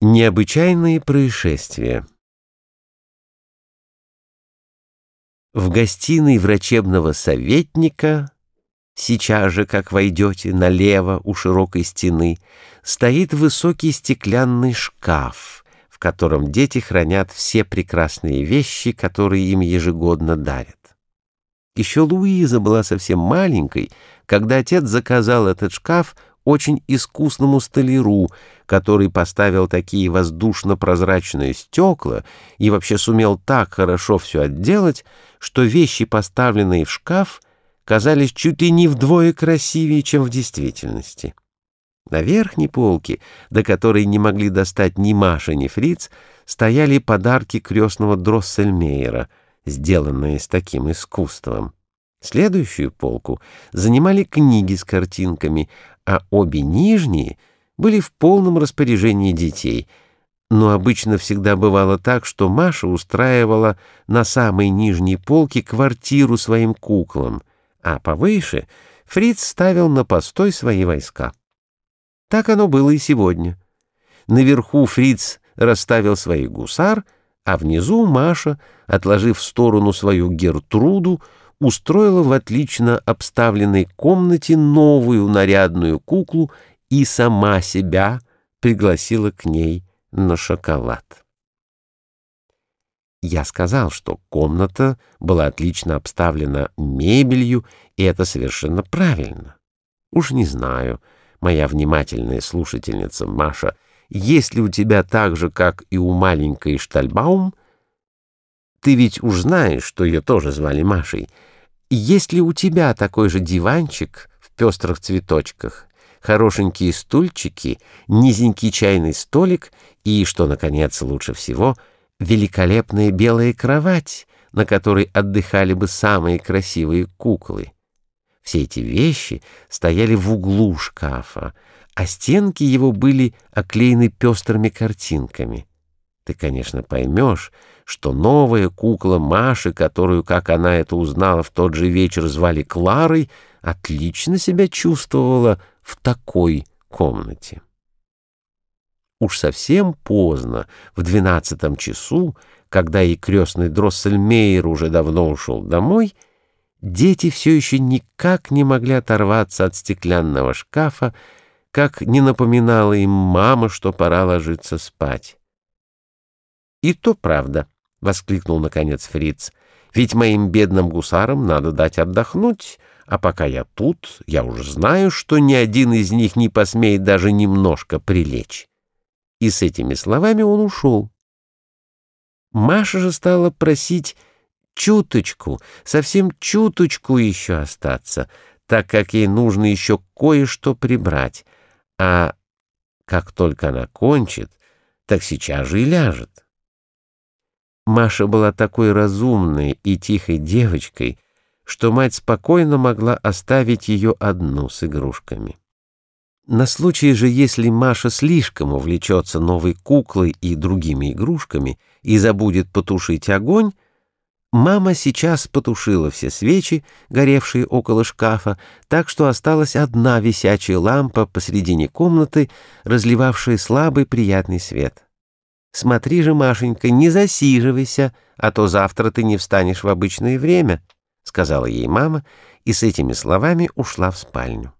Необычайные происшествия В гостиной врачебного советника, сейчас же, как войдете налево у широкой стены, стоит высокий стеклянный шкаф, в котором дети хранят все прекрасные вещи, которые им ежегодно дарят. Еще Луиза была совсем маленькой, когда отец заказал этот шкаф очень искусному столяру, который поставил такие воздушно-прозрачные стекла и вообще сумел так хорошо все отделать, что вещи, поставленные в шкаф, казались чуть ли не вдвое красивее, чем в действительности. На верхней полке, до которой не могли достать ни Маша, ни Фриц, стояли подарки крестного Дроссельмейера, сделанные с таким искусством. Следующую полку занимали книги с картинками, а обе нижние были в полном распоряжении детей. Но обычно всегда бывало так, что Маша устраивала на самой нижней полке квартиру своим куклам, а повыше Фриц ставил на постой свои войска. Так оно было и сегодня. Наверху Фриц расставил своих гусар, а внизу Маша, отложив в сторону свою Гертруду, устроила в отлично обставленной комнате новую нарядную куклу и сама себя пригласила к ней на шоколад. Я сказал, что комната была отлично обставлена мебелью, и это совершенно правильно. Уж не знаю, моя внимательная слушательница Маша, есть ли у тебя так же, как и у маленькой Штальбаум, ты ведь уж знаешь, что ее тоже звали Машей, есть ли у тебя такой же диванчик в пестрых цветочках, хорошенькие стульчики, низенький чайный столик и, что, наконец, лучше всего, великолепная белая кровать, на которой отдыхали бы самые красивые куклы? Все эти вещи стояли в углу шкафа, а стенки его были оклеены пестрыми картинками. Ты, конечно, поймешь, что новая кукла Маши, которую, как она это узнала, в тот же вечер звали Кларой, отлично себя чувствовала в такой комнате. Уж совсем поздно, в двенадцатом часу, когда и крестный Дроссельмейер уже давно ушел домой, дети все еще никак не могли оторваться от стеклянного шкафа, как не напоминала им мама, что пора ложиться спать. И то правда. — воскликнул, наконец, Фриц. «Ведь моим бедным гусарам надо дать отдохнуть, а пока я тут, я уже знаю, что ни один из них не посмеет даже немножко прилечь». И с этими словами он ушел. Маша же стала просить чуточку, совсем чуточку еще остаться, так как ей нужно еще кое-что прибрать, а как только она кончит, так сейчас же и ляжет. Маша была такой разумной и тихой девочкой, что мать спокойно могла оставить ее одну с игрушками. На случай же, если Маша слишком увлечется новой куклой и другими игрушками и забудет потушить огонь, мама сейчас потушила все свечи, горевшие около шкафа, так что осталась одна висячая лампа посредине комнаты, разливавшая слабый приятный свет. Смотри же, Машенька, не засиживайся, а то завтра ты не встанешь в обычное время, — сказала ей мама и с этими словами ушла в спальню.